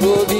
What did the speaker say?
will